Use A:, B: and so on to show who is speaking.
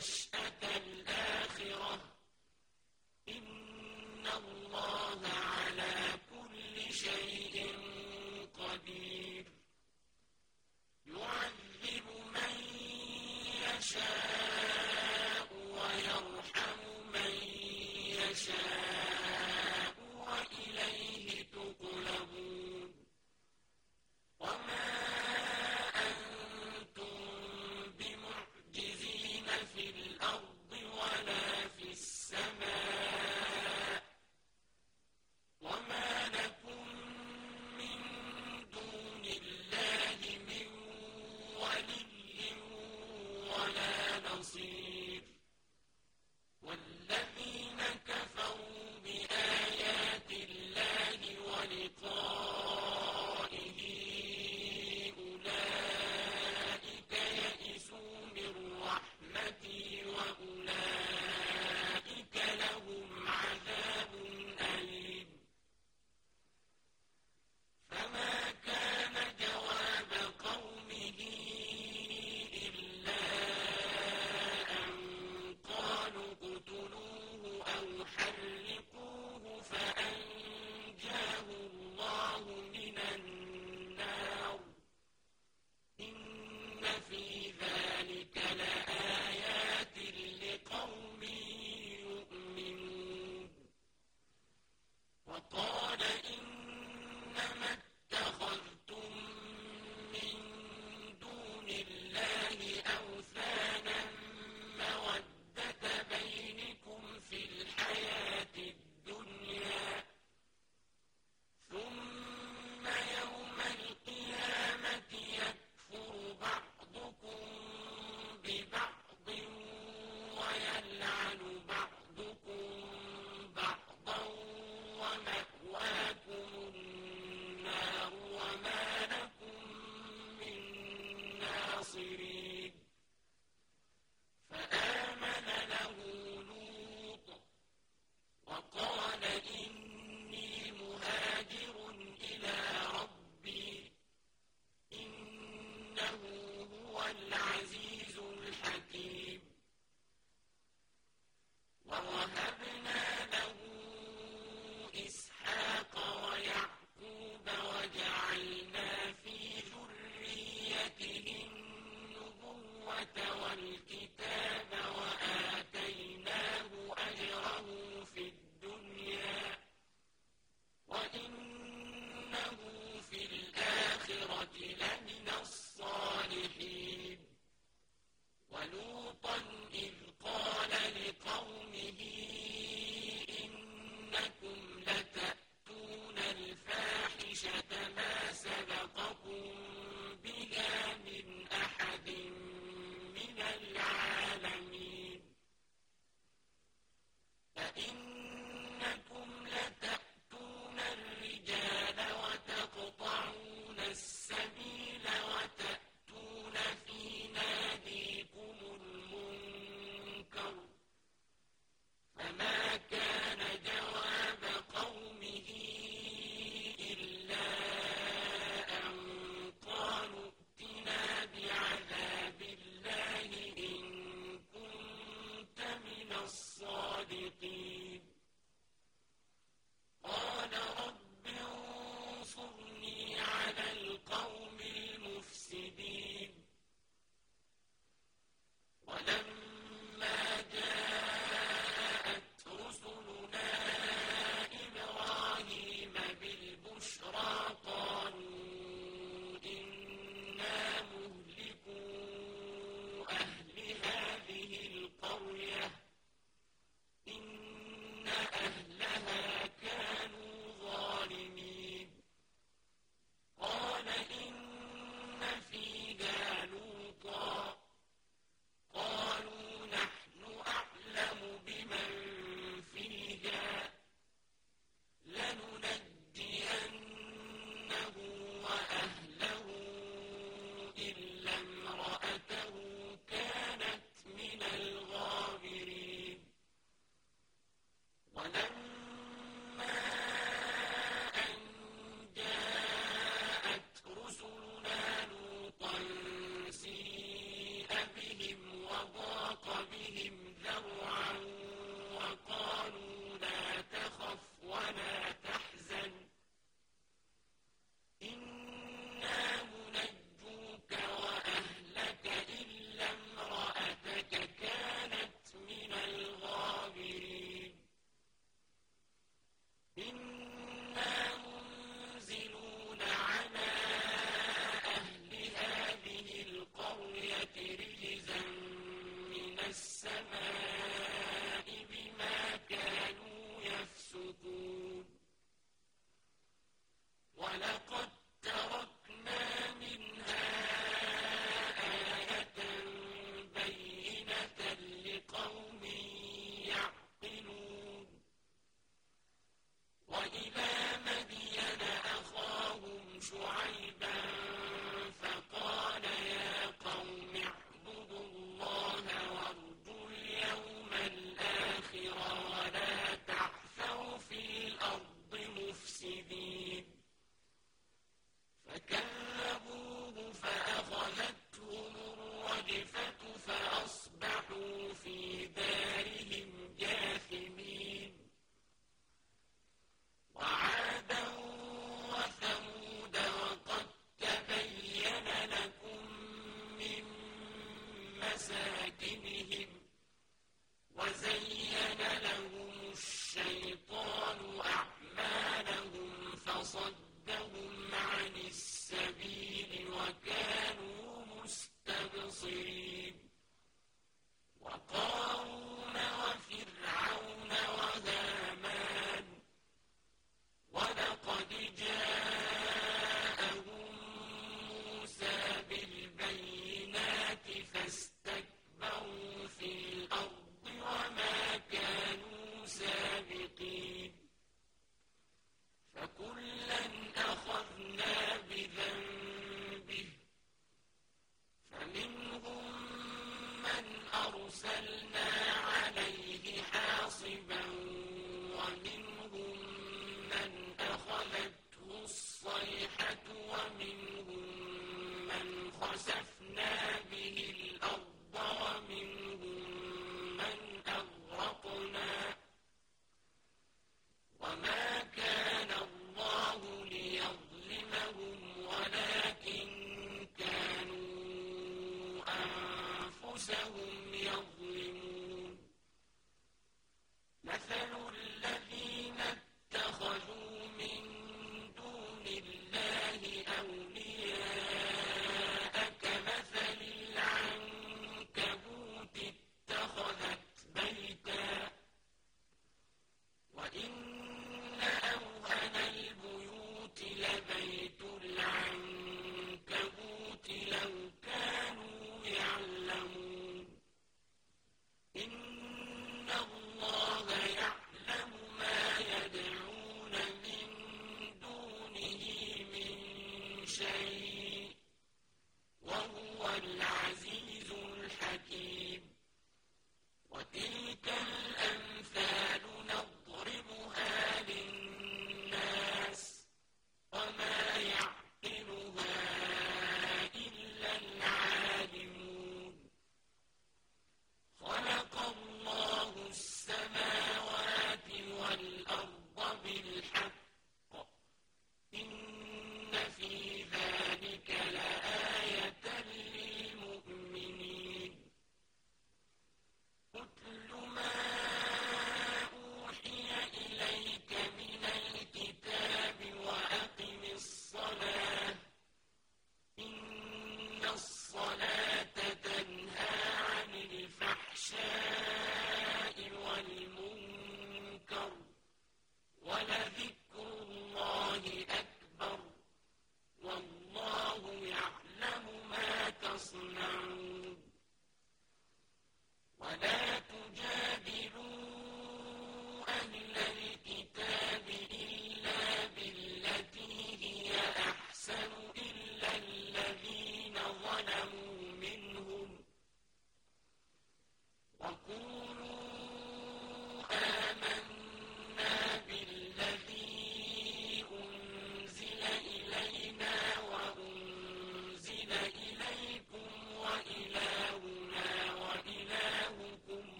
A: this